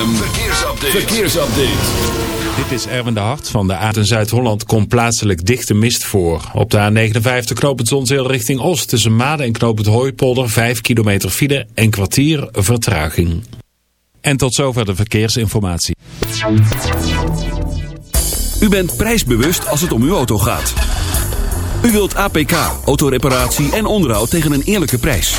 ZFM, verkeersupdate. verkeersupdate. Dit is Erwin de Hart van de A Zuid-Holland. Komt plaatselijk dichte mist voor. Op de A59 knooppunt Zonzeel richting Oost. Tussen Maden en knooppunt Hooipolder 5 kilometer file en kwartier vertraging. En tot zover de verkeersinformatie. U bent prijsbewust als het om uw auto gaat. U wilt APK, autoreparatie en onderhoud tegen een eerlijke prijs.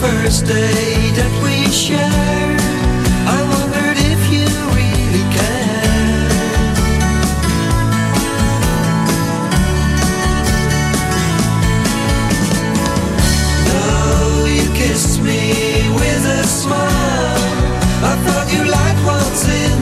First day that we shared, I wondered if you really cared. Though you kissed me with a smile, I thought you liked once in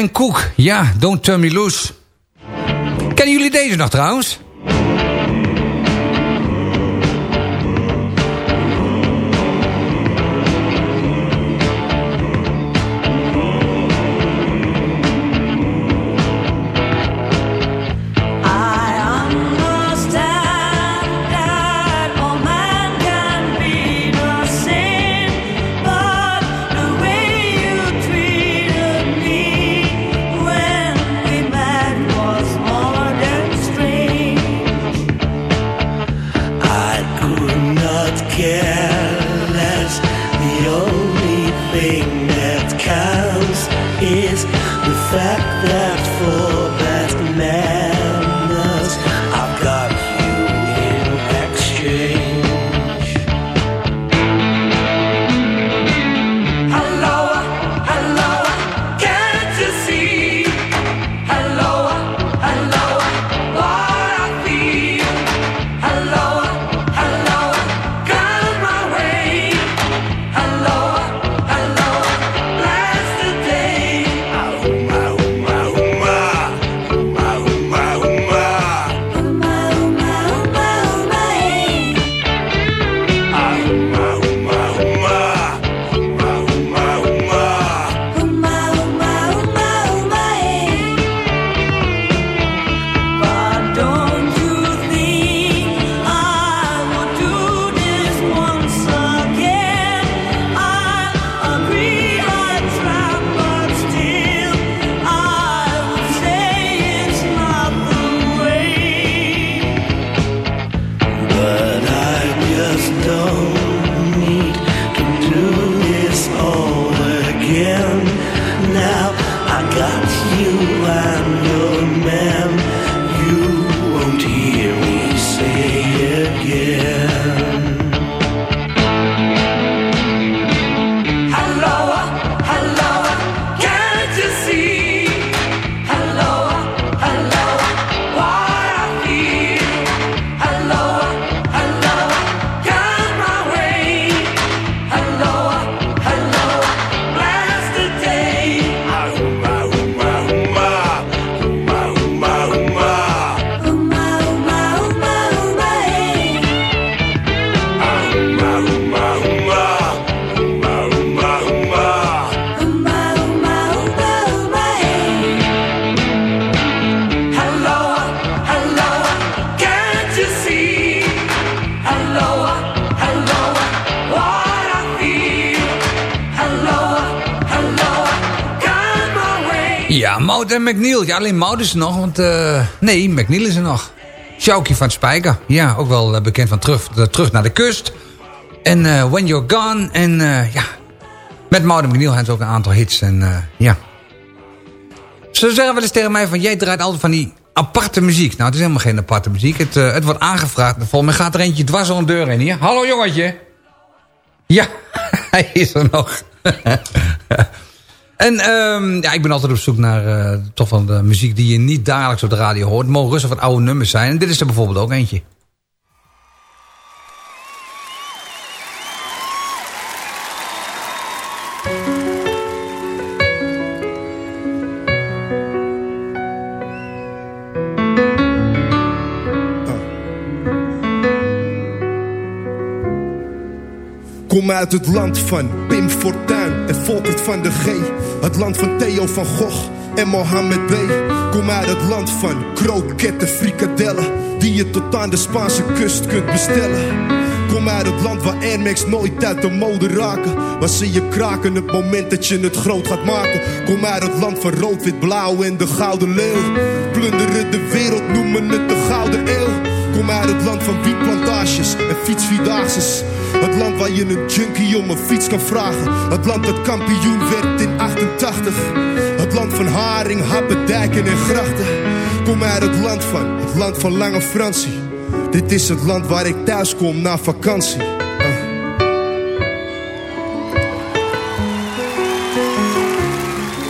en Cook. Ja, Don't Turn Me Loose. Kennen jullie deze nog trouwens? En McNeil. Ja, alleen Mout is er nog, want... eh, nee, McNeil is er nog. Sjoukie van Spijker. Ja, ook wel eh, bekend van terug, terug naar de kust. En eh, When You're Gone. En eh, ja, met Mout en McNeil hebben ze ook een aantal hits. En eh, ja. Ze zeggen wel eens tegen mij van... Jij draait altijd van die aparte muziek. Nou, het is helemaal geen aparte muziek. Het, eh, het wordt aangevraagd. Volgens mij gaat er eentje dwars door een deur in hier. Hallo jongetje. Ja, hij is er nog. En ehm, ja, ik ben altijd op zoek naar eh, toch van de muziek die je niet dagelijks op de radio hoort. Het mogen rustig wat oude nummers zijn. En dit is er bijvoorbeeld ook eentje. Uit het land van Pim Fortuyn en Volkert van de G. Het land van Theo van Gogh en Mohammed B. Kom uit het land van kroketten, frikadellen. Die je tot aan de Spaanse kust kunt bestellen. Kom uit het land waar Air Max nooit uit de mode raken. Waar ze je kraken het moment dat je het groot gaat maken. Kom uit het land van rood, wit, blauw en de gouden leeuw. Plunderen de wereld, noemen het de gouden eeuw. Kom uit het land van wietplantages en fietsvierdaagses. Het land waar je een junkie om een fiets kan vragen. Het land dat kampioen werd in 88. Het land van haring, happen, dijken en grachten. Kom uit het land van, het land van Lange Fransie. Dit is het land waar ik thuis kom na vakantie.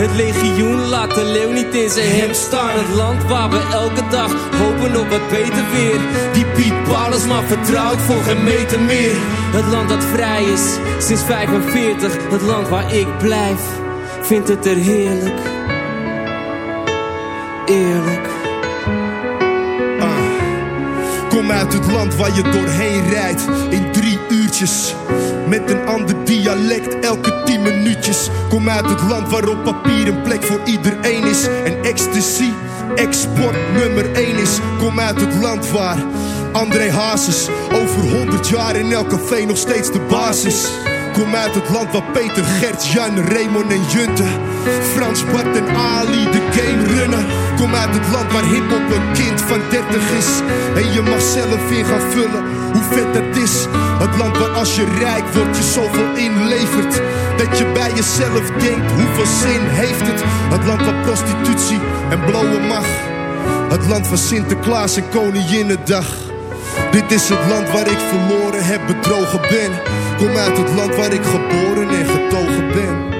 Het legioen laat de leeuw niet in zijn hemd staan. Het land waar we elke dag hopen op wat beter weer. Die Piet Paulus maar vertrouwt voor geen meter meer. Het land dat vrij is sinds 45. Het land waar ik blijf, vindt het er heerlijk. Eerlijk. Kom uit het land waar je doorheen rijdt in drie uurtjes. Met een ander dialect elke tien minuutjes. Kom uit het land waar op papier een plek voor iedereen is. En ecstasy, export nummer één is. Kom uit het land waar André Hazes over 100 jaar in elk café nog steeds de basis. Kom uit het land waar Peter, Gert, Jan, Raymond en Junte Frans, Bart en Ali de game runnen. Kom uit het land waar hiphop een kind van 30 is. En je mag zelf in gaan vullen hoe vet dat is. Het land waar als je rijk wordt je zoveel inlevert. Dat je bij jezelf denkt hoeveel zin heeft het? Het land waar prostitutie en blowen mag Het land van Sinterklaas en Koninginnedag dit is het land waar ik verloren heb, bedrogen ben. Kom uit het land waar ik geboren en getogen ben.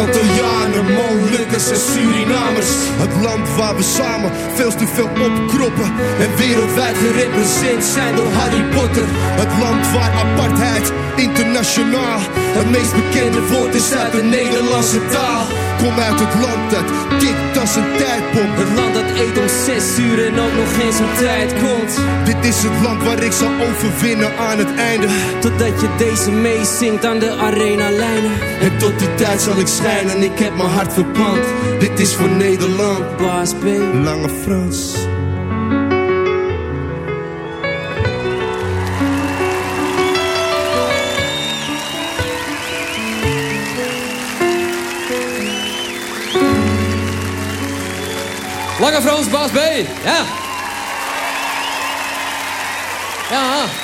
Antillianen, Molukkers en Surinamers. Het land waar we samen veel te veel opkroppen. En wereldwijd gerepresenteerd zijn door Harry Potter. Het land waar apartheid internationaal het meest bekende woord is uit de Nederlandse taal. Kom uit het land dat kikt als een tijdbom. Het land dat eet om zes uur en ook nog geen zijn tijd komt. Dit is het land waar ik zal overwinnen aan het einde. Totdat je deze meezingt aan de arena lijnen. En tot die tijd zal ik schijnen, ik heb mijn hart verpand. Dit is voor Nederland. Baas B. Lange Frans. Lange Frans, baas B. Ja. Ja.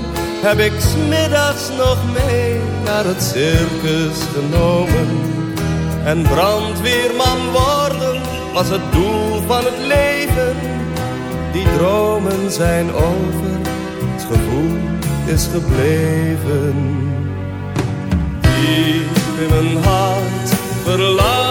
heb ik smiddags nog mee naar het circus genomen. En brandweerman worden was het doel van het leven. Die dromen zijn over, het gevoel is gebleven. Diep in mijn hart verlang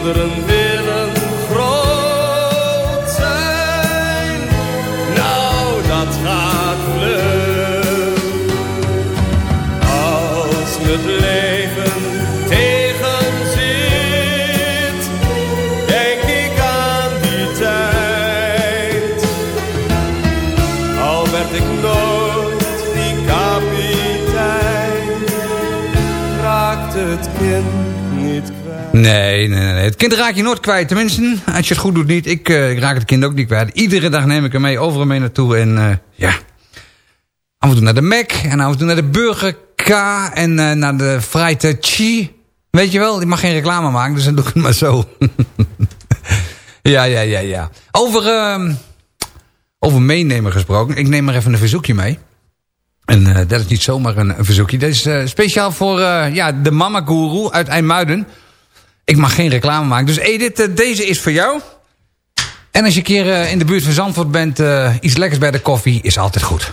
Yandırın bir Nee, nee, nee. Het kind raak je nooit kwijt. Tenminste, als je het goed doet niet. Ik, eh, ik raak het kind ook niet kwijt. Iedere dag neem ik hem mee, overal mee naartoe. En eh, ja, af en toe naar de Mac. En af en toe naar de Burger K. En eh, naar de Fried Chi. Weet je wel, ik mag geen reclame maken, dus dan doe ik het maar zo. ja, ja, ja, ja. Over, ehm, over meenemen gesproken. Ik neem maar even een verzoekje mee. En dat is niet zomaar een, verzoekje. Dat is speciaal voor ja, de Mama Guru uit IJmuiden. Ik mag geen reclame maken. Dus Edith, eh, deze is voor jou. En als je een keer eh, in de buurt van Zandvoort bent... eh, iets lekkers bij de koffie is altijd goed.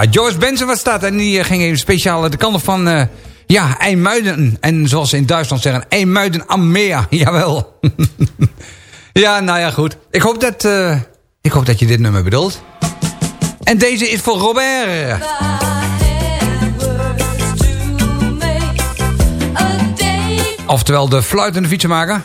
Ja, Joyce Benson was dat. En die eh, ging even speciaal de kant van... eh, ja, IJmuiden. En zoals ze in Duitsland zeggen... IJmuiden am Meer. Jawel. ja, nou ja, goed. Ik hoop dat, eh, ik hoop dat je dit nummer bedoelt. En deze is voor Robert. Oftewel de fluitende fietsenmaker.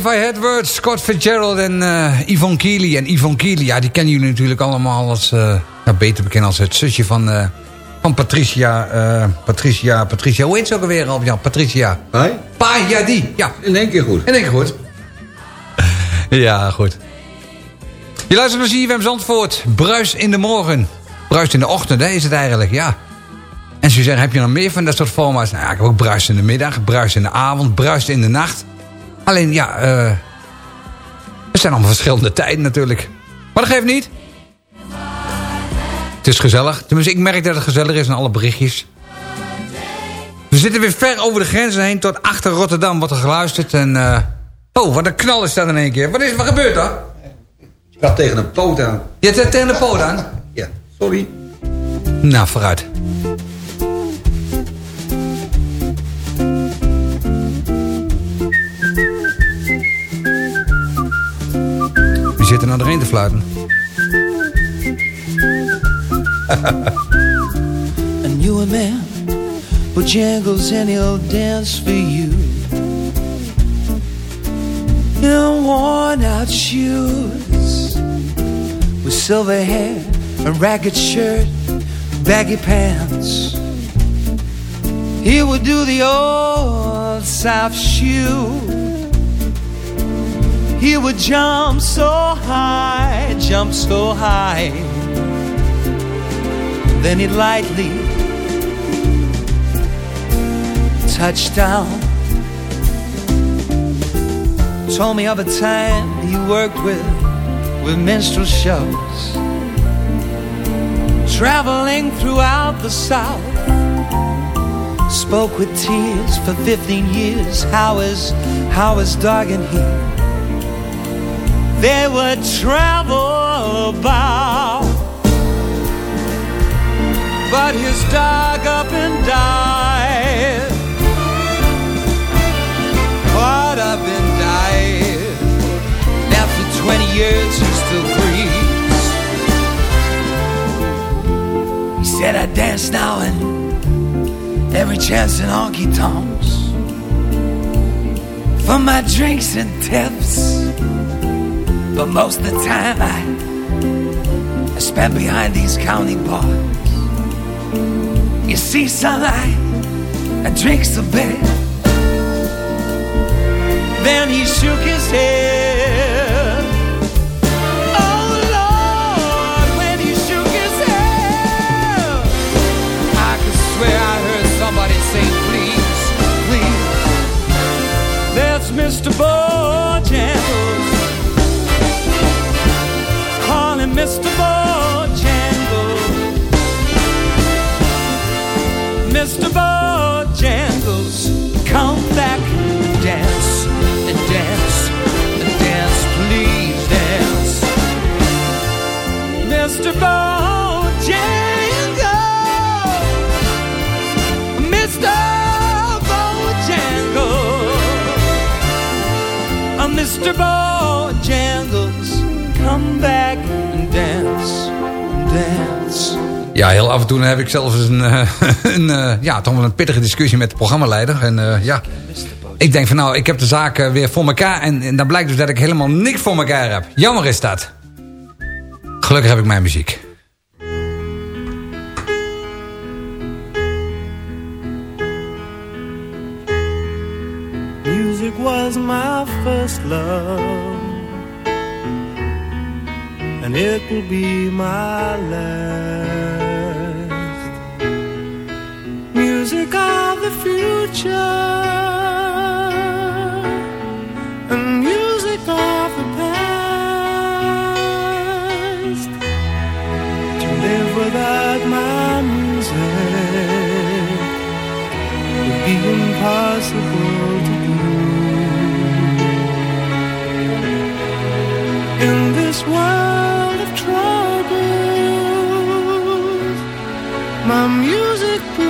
If I Had Words, Scott Fitzgerald en eh Yvonne Keely. En Yvonne Keely, ja, die kennen jullie natuurlijk allemaal als... eh, nou, beter bekend als het zusje van, eh, van Patricia, Patricia... Patricia, hoe heet ze ook alweer, Albert-Jan? Patricia. Pai? Pa, ja, die. Ja. In één keer goed. In één keer goed. Ja, goed. Je luistert naar CFM Zandvoort. Bruis in de morgen. Bruis in de ochtend, hè, is het eigenlijk, ja. En ze zeggen, heb je nog meer van dat soort forma's? Nou ja, ik heb ook bruis in de middag, bruis in de avond, bruis in de nacht. Alleen, ja, eh... er zijn allemaal verschillende tijden natuurlijk. Maar dat geeft niet. Het is gezellig. Tenminste, ik merk dat het gezellig is in alle berichtjes. We zitten weer ver over de grenzen heen. Tot achter Rotterdam wordt er geluisterd. En, eh, Oh, wat een knal is dat in één keer. Wat, is, wat gebeurt er? Ik had tegen een poot aan. Je tegen de poot aan? Ja, sorry. Nou, vooruit. Zitten naar doorheen te fluiten. I knew a man Bojangles and he'll dance for you. In worn out shoes With silver hair, a ragged shirt, baggy pants. He would do the old South shoe He would jump so high, jump so high. Then he'd lightly touch down. Told me of a time he worked with with minstrel shows. Traveling throughout the South. Spoke with tears for 15 years. How is, how is dog and he They would travel about. But his dog up and died. Up and died. After 20 years he still breathes. He said I dance now and every chance in honky tonks For my drinks and tips But most of the time I, I spend behind these county bars You see sunlight I drink a bit then he shook his head. Oh Lord, when he shook his head, I could swear I heard somebody say, please, please. That's Mr. Bojangles. Mr. Bojangles. Mr. Bojangles, come back and dance and dance and dance, please dance. Mr. Bojangles, Mr. Bojangles, Mr. Bojangles, Ja, heel af en toe heb ik zelfs een, eh, een, eh, ja, toch wel een pittige discussie met de programmaleider. En eh, ja, ik denk van nou, ik heb de zaak eh, weer voor elkaar. En, en dan blijkt dus dat ik helemaal niks voor elkaar heb. Jammer is dat. Gelukkig heb ik mijn muziek. Music was my first love, and it will be my last. Music of the future, and music of the past. To live without my music would be impossible. In this world my music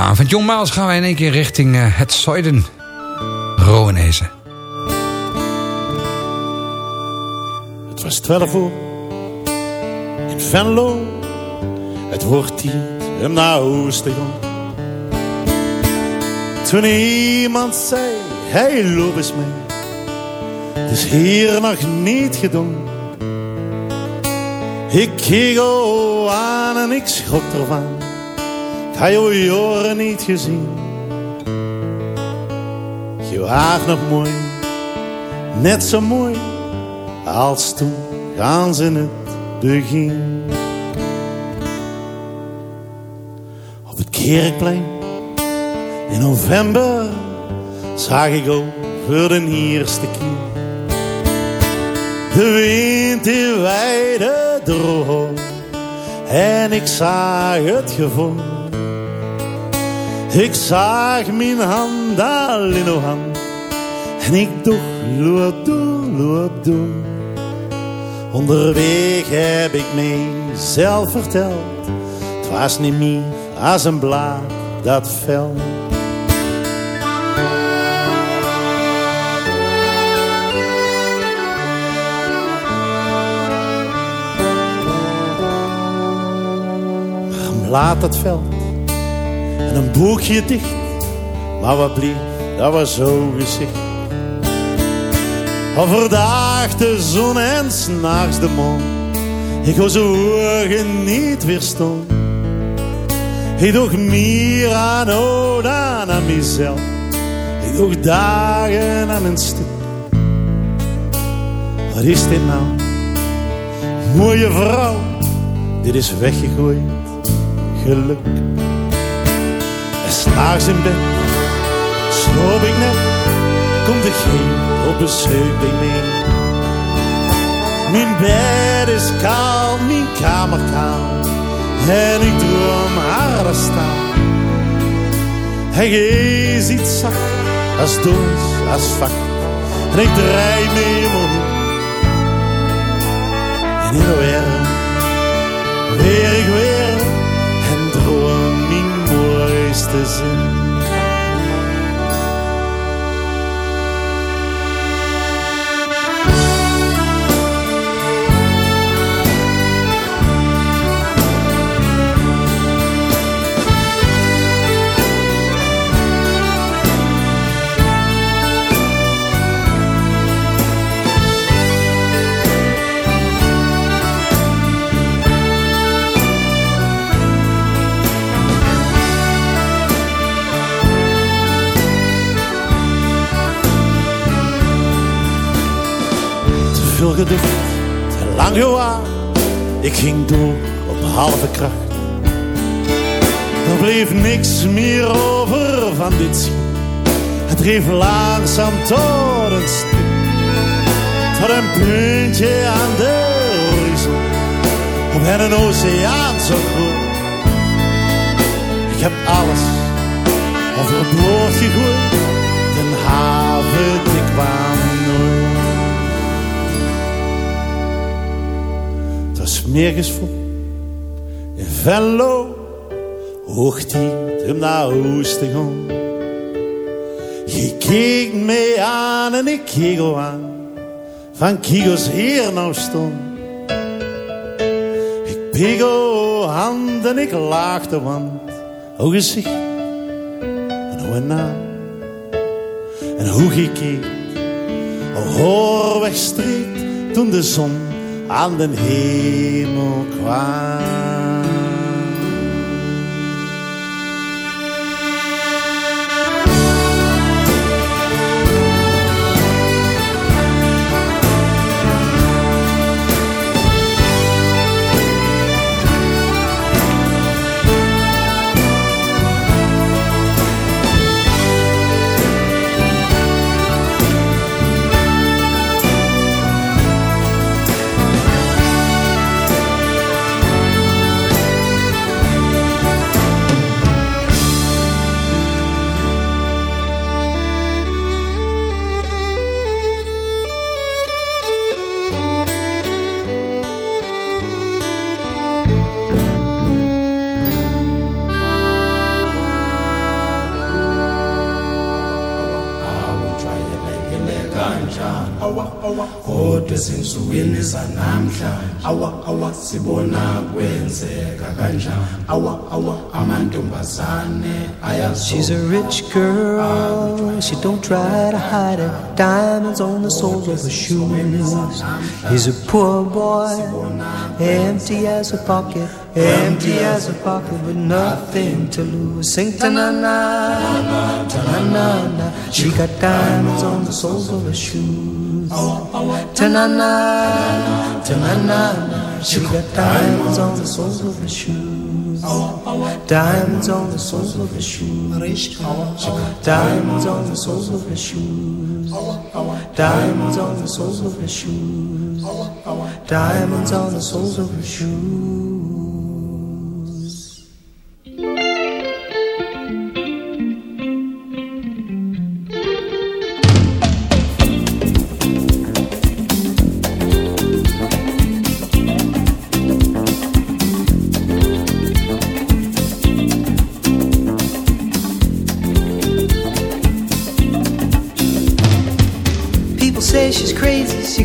Ja, van gaan wij in één keer richting eh, het zuiden. Rowenezen. Het was twaalf uur in Venlo. Het wordt tijd om naar gaan. Toen iemand zei, hey loop eens mee. Het is hier nog niet gedaan. Ik keek aan en ik schrok ervan. Had je jaren niet gezien. Je was nog mooi, net zo mooi als toen gaan ze in het begin. Op het kerkplein in november zag ik al voor de eerste keer de wind in wijde droog en ik zag het gevoel. Ik zag mijn hand al in uw hand en ik dacht, loop door, loop door. Onderweg heb ik mezelf verteld. Het was niet meer als een blaad dat fel. verlaat het veld. En een boekje dicht, maar wat bleef, dat was zo gezicht. Overdag de zon en s'nachts de maan. Ik was zo ogen niet weerstond. Ik doe meer aan o dan aan mezelf. Ik doe dagen aan mijn stuk. Wat is dit nou? Mooie vrouw, dit is weggegooid geluk. En s'nachts in bed sloop ik net, komt de geen op bezoek bij mij. Mijn bed is kaal, mijn kamer kaal. En ik droom haar staan. Hij is iets zacht, als doos, als vak. En ik draai me om. En in de wereld mooiste zin. Veel geducht, te lang gewaar. Ik ging door op halve kracht. Er bleef niks meer over van dit schip. Het dreef langzaam tot een stip. Tot een puntje aan de horizon. Op een oceaan zo groot. Ik heb alles overboord gegooid. Den haven, ik kwam nergens vol. In Venlo hoogte hem naar oosten gaan. Je keek mij aan en ik keek al aan. Van Kigos hier nou stond. Ik o hand en ik laag de wand. O gezicht en hoe een naam. En hoe gekeken. O hoor wegstreek toen de zon aan den hemel kwam. Kodwa ezinsukwini zanamhlanje awa awa sibona kwenzeka kanjani awa awa amantombazane She's a rich girl, she don't try to hide it. Diamonds on the soles of her shoes. He's a poor boy, empty as a pocket, empty as a pocket with nothing to lose. Sing ta na na, ta na na na. She got diamonds on the soles of her shoes. Ta na na, ta na na na. She got diamonds on the soles of her shoes. Diamonds on the soles of her shoes. She got diamonds on the soles of her shoes. Diamonds on the soles of her shoes. Diamonds on the soles of her shoes.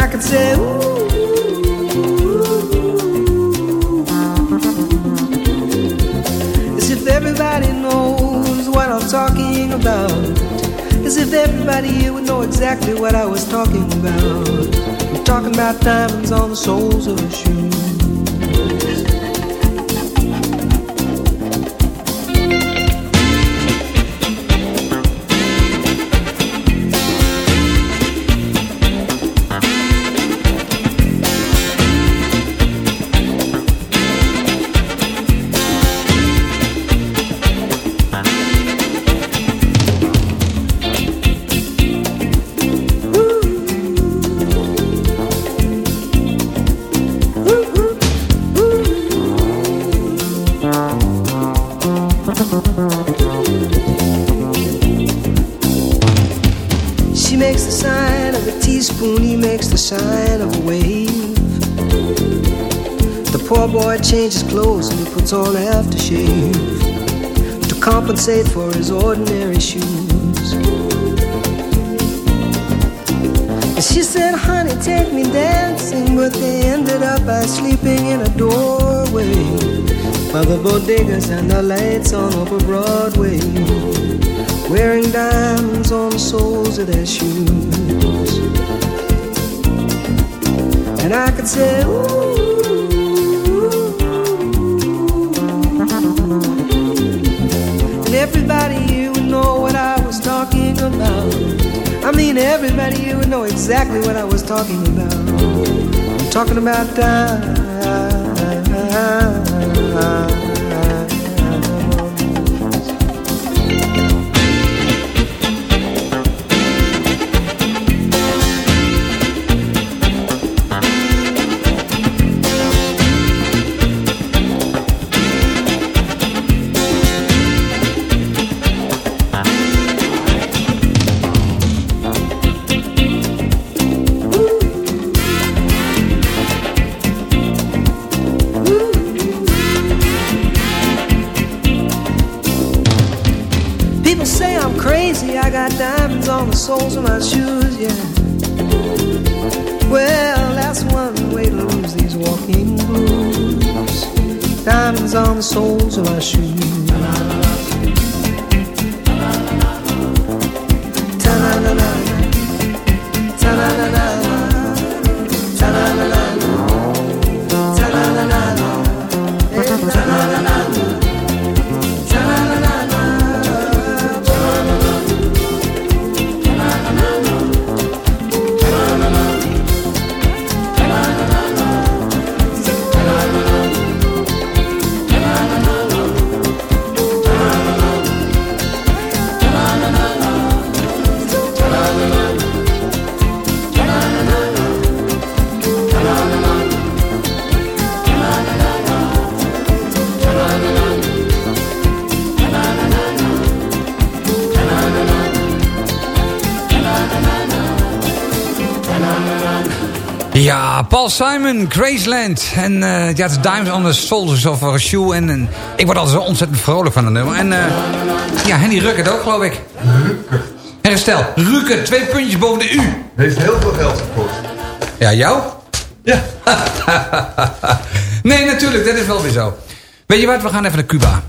I could say, Ooh. As if everybody knows what I'm talking about. As if everybody here would know exactly what I was talking about. I'm talking about diamonds on the soles of a shoe. Puts on aftershave to compensate for his ordinary shoes. And she said, honey, take me dancing, but they ended up by sleeping in a doorway by the bodegas and the lights on over Broadway wearing diamonds on the soles of their shoes. And I could say, ooh. I mean, everybody here would know exactly what I was talking about. I'm talking about diamonds. The soles of Simon, Graceland. En eh ja, het Diamonds on the Soles of a Shoe. En, en ik word altijd zo ontzettend vrolijk van het nummer. En eh, ja, Henny Ruckert ook, geloof ik. Ruckert. Herstel, Ruckert, twee puntjes boven de U. Heeft heel veel geld gekost. Ja, jou? Ja. nee, natuurlijk, dat is wel weer zo. Weet je wat, we gaan even naar Cuba.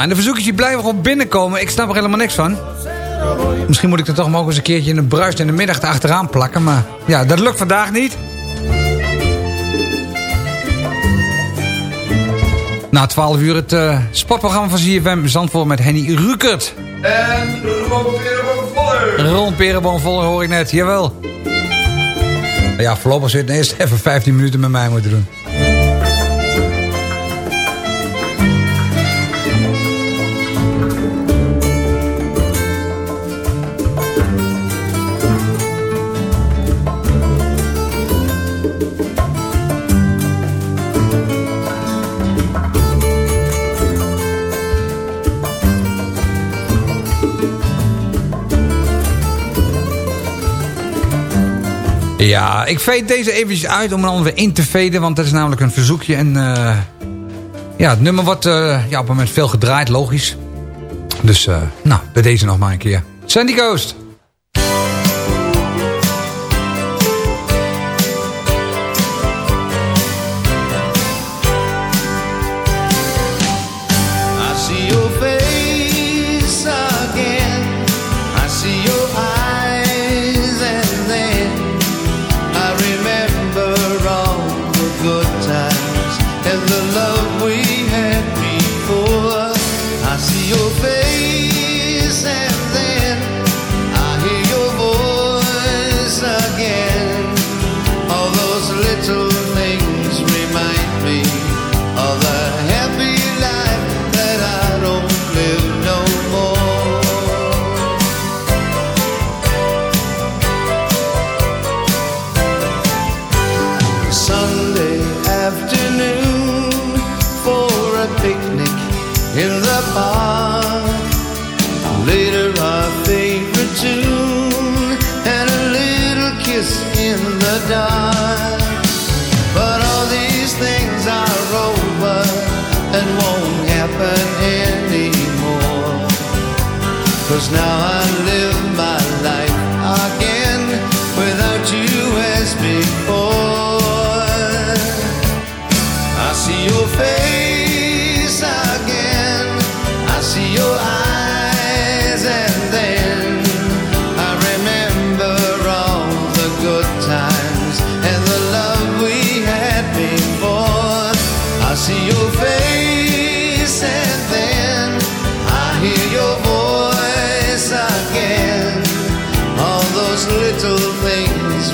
Ja, en de verzoekjes die blijven gewoon binnenkomen. Ik snap er helemaal niks van. Misschien moet ik er toch maar ook eens een keertje in de bruist in de middag achteraan plakken. Maar ja, dat lukt vandaag niet. Na 12 uur het eh, sportprogramma van ZFM Zandvoort met Henny Rukert. En Ron Perenboom Voller. Ron Perenboom Voller hoor ik net, jawel. Ja, voorlopig zit eerst even 15 minuten met mij moeten doen. Ja, ik veed deze eventjes uit om dan weer in te veden, want dat is namelijk een verzoekje. En eh, ja, het nummer wordt eh, ja, op het moment veel gedraaid, logisch. Dus, eh, nou, bij deze nog maar een keer. Sandy Coast.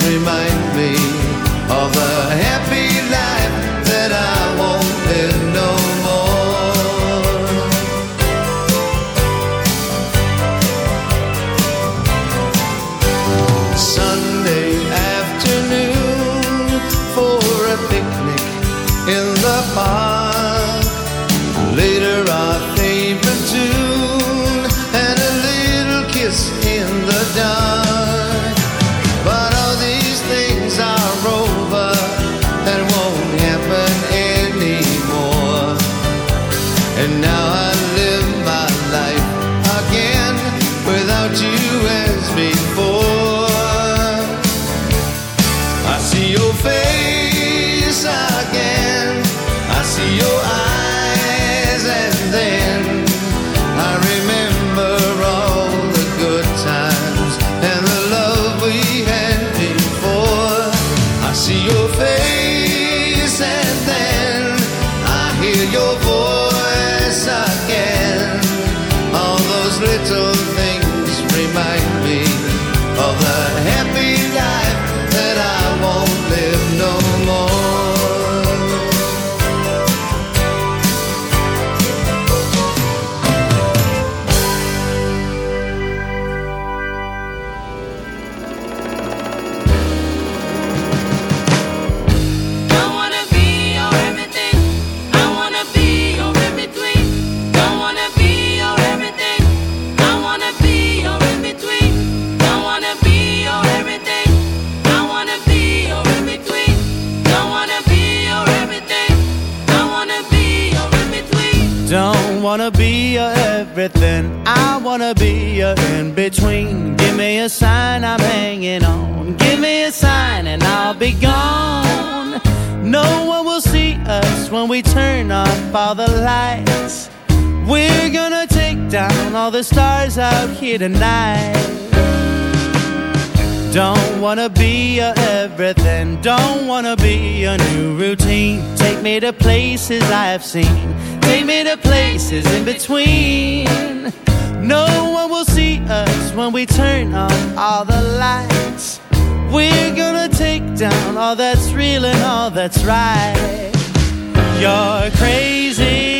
Remind me of the I don't wanna be your everything. I wanna be your in between. Give me a sign I'm hanging on. Give me a sign and I'll be gone. No one will see us when we turn off all the lights. We're gonna take down all the stars out here tonight. Don't wanna be your everything. Don't wanna be a new routine. Take me to places I've seen. Take me to places in between. No one will see us when we turn on all the lights. We're gonna take down all that's real and all that's right. You're crazy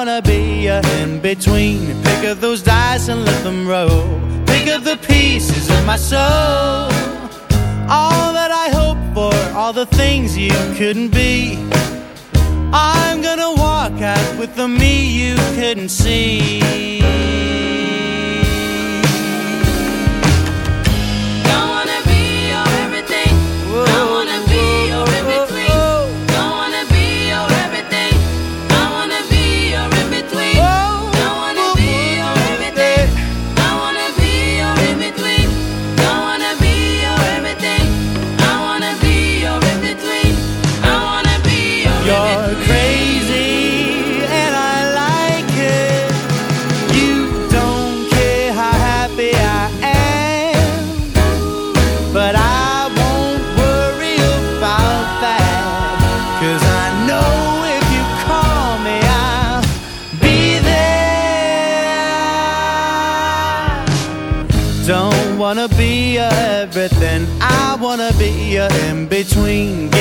wanna be a in between. Pick up those dice and let them roll. Pick up the pieces of my soul. All that I hope for, all the things you couldn't be. I'm gonna walk out with the me you couldn't see.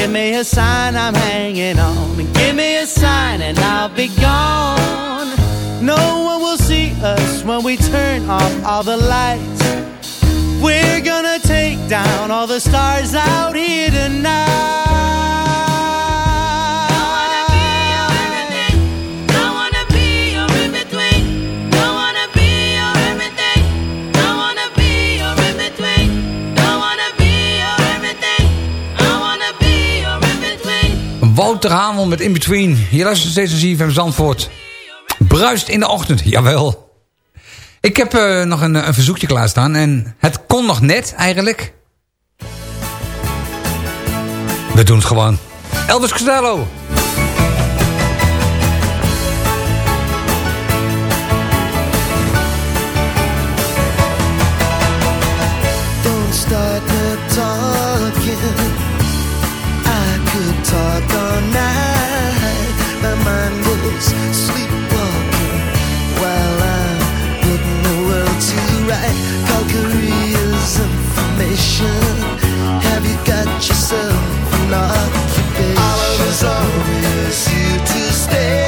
Give me a sign I'm hanging on. Give me a sign and I'll be gone. No one will see us when we turn off all the lights. We're gonna take down all the stars out here tonight. Wouter Hamel met In Between. Je luistert steeds Zandvoort. Bruist in de ochtend, jawel. Ik heb eh, nog een, een verzoekje klaarstaan. En het kon nog net, eigenlijk. We doen het gewoon. Elvis Costello. Don't start the talking. I could talk all night. My mind was sleepwalking while I'm putting the world to right. Call information. Have you got yourself an occupation? Oliver's always here to stay.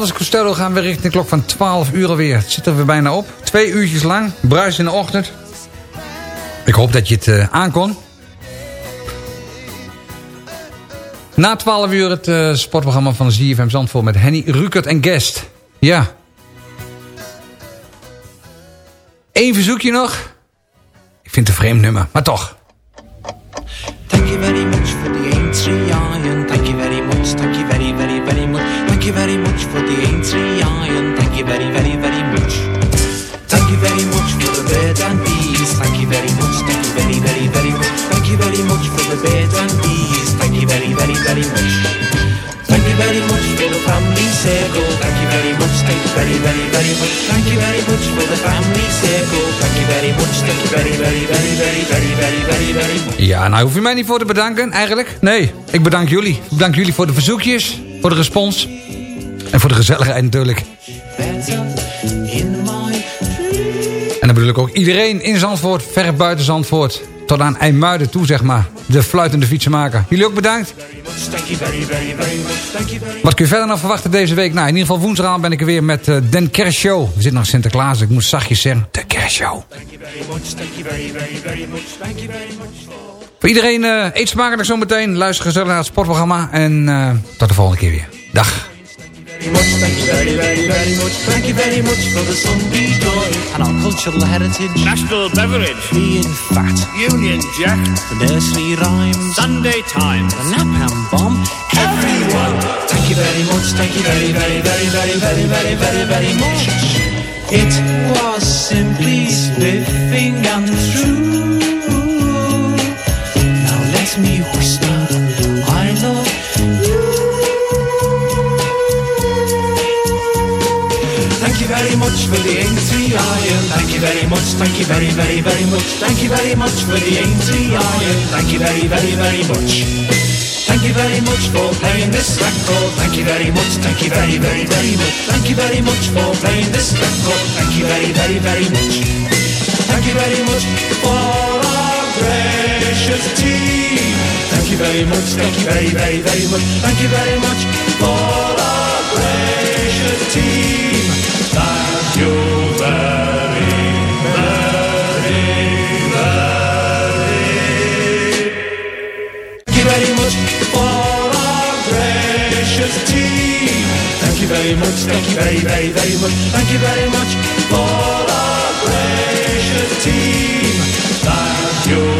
Elvis Costello gaan we richting de klok van 12 uur alweer. Het zit er weer bijna op. Twee uurtjes lang. Bruis in de ochtend. Ik hoop dat je het eh, aankon. Na 12 uur het eh, sportprogramma van ZFM Zandvoort met Henny Rukert en Guest. Ja. Eén verzoekje nog. Ik vind het een vreemd nummer, maar toch. Thank you very much for the entry. Thank you very, very, very much. Thank you very much for the birds and bees. Thank you very much. Thank you very, very, very much. Thank you very much for the birds and bees. Thank you very, very, very much. Thank you very much for the family circle. Thank you very much. Thank you very, very, very much. Thank you very much for the family circle. Thank you very much. Thank you very, very, very, very, very, very, very, very much. Ja, nou hoef je mij niet voor te bedanken, eigenlijk. Nee, ik bedank jullie. Ik bedank jullie voor de verzoekjes, voor de respons. En voor de gezelligheid natuurlijk. En dan bedoel ik ook iedereen in Zandvoort, ver buiten Zandvoort. Tot aan IJmuiden toe, zeg maar. De fluitende fietsenmaker. Jullie ook bedankt. Wat kun je verder nog verwachten deze week? Nou, in ieder geval woensdag ben ik er weer met eh, Den Kerstshow. We zitten nog Sinterklaas, ik moet zachtjes zeggen. De much. Voor iedereen eh, eet smakelijk zometeen. Luister gezellig naar het sportprogramma. En eh, tot de volgende keer weer. Dag. Very much. Thank you very, very, very much. Thank you very much for the Sunday joy and our cultural heritage. National beverage. Being fat. Union Jack. The nursery rhymes. Sunday Times. The napalm bomb. Everyone. Thank you very much. Thank you very, very, very, very, very, very, very, very much. It was simply spiffing and true. Now let me whisper. Thank you very much. Thank you very, very, very much. Thank you very much for the iron. Thank you very, very, very much. Thank you very much for playing this record. Thank you very much. Thank you very, very, very much. Thank you very much for playing this record. Thank you very, very, very much. Thank you very much for our gracious team. Thank you very much. Thank you very, very, very much. Thank you very much for our gracious team. Very much. Thank you very, very, very much. Thank you very much for our gracious team. Thank you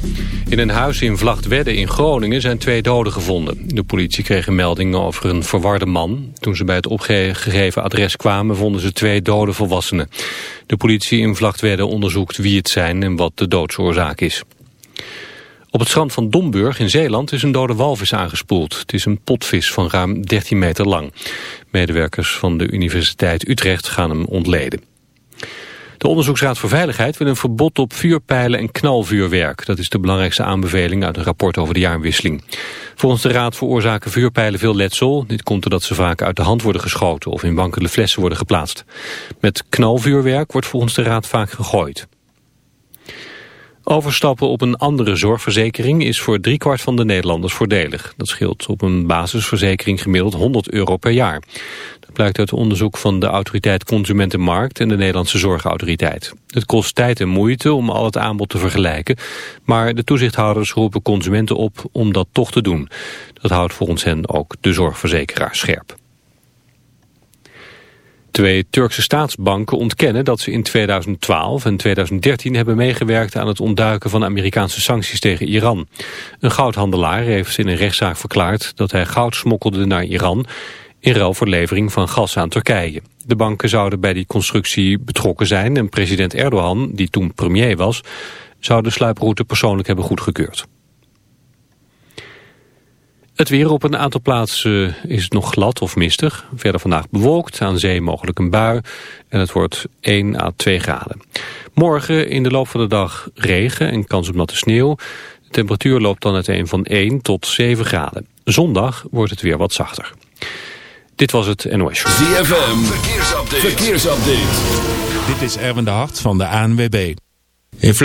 In een huis in Vlachtwedde in Groningen zijn twee doden gevonden. De politie kreeg een melding over een verwarde man. Toen ze bij het opgegeven adres kwamen vonden ze twee dode volwassenen. De politie in Vlachtwedde onderzoekt wie het zijn en wat de doodsoorzaak is. Op het strand van Domburg in Zeeland is een dode walvis aangespoeld. Het is een potvis van ruim 13 meter lang. Medewerkers van de Universiteit Utrecht gaan hem ontleden. De Onderzoeksraad voor Veiligheid wil een verbod op vuurpijlen en knalvuurwerk. Dat is de belangrijkste aanbeveling uit een rapport over de jaarwisseling. Volgens de Raad veroorzaken vuurpijlen veel letsel. Dit komt doordat ze vaak uit de hand worden geschoten of in wankele flessen worden geplaatst. Met knalvuurwerk wordt volgens de Raad vaak gegooid. Overstappen op een andere zorgverzekering is voor driekwart van de Nederlanders voordelig. Dat scheelt op een basisverzekering gemiddeld 100 euro per jaar. Blijkt uit onderzoek van de Autoriteit Consumentenmarkt en de Nederlandse Zorgautoriteit. Het kost tijd en moeite om al het aanbod te vergelijken, maar de toezichthouders roepen consumenten op om dat toch te doen. Dat houdt volgens hen ook de zorgverzekeraar scherp. Twee Turkse staatsbanken ontkennen dat ze in 2012 en 2013 hebben meegewerkt aan het ontduiken van Amerikaanse sancties tegen Iran. Een goudhandelaar heeft in een rechtszaak verklaard dat hij goud smokkelde naar Iran in ruil voor levering van gas aan Turkije. De banken zouden bij die constructie betrokken zijn en president Erdogan, die toen premier was, zou de sluiproute persoonlijk hebben goedgekeurd. Het weer op een aantal plaatsen is nog glad of mistig. Verder vandaag bewolkt, aan zee mogelijk een bui. En het wordt 1 à 2 graden. Morgen in de loop van de dag regen en kans op natte sneeuw. De temperatuur loopt dan uiteen van 1 tot 7 graden. Zondag wordt het weer wat zachter. Dit was het NOS Show. ZFM, verkeersupdate. verkeersupdate. Dit is Erwin de Hart van de ANWB. In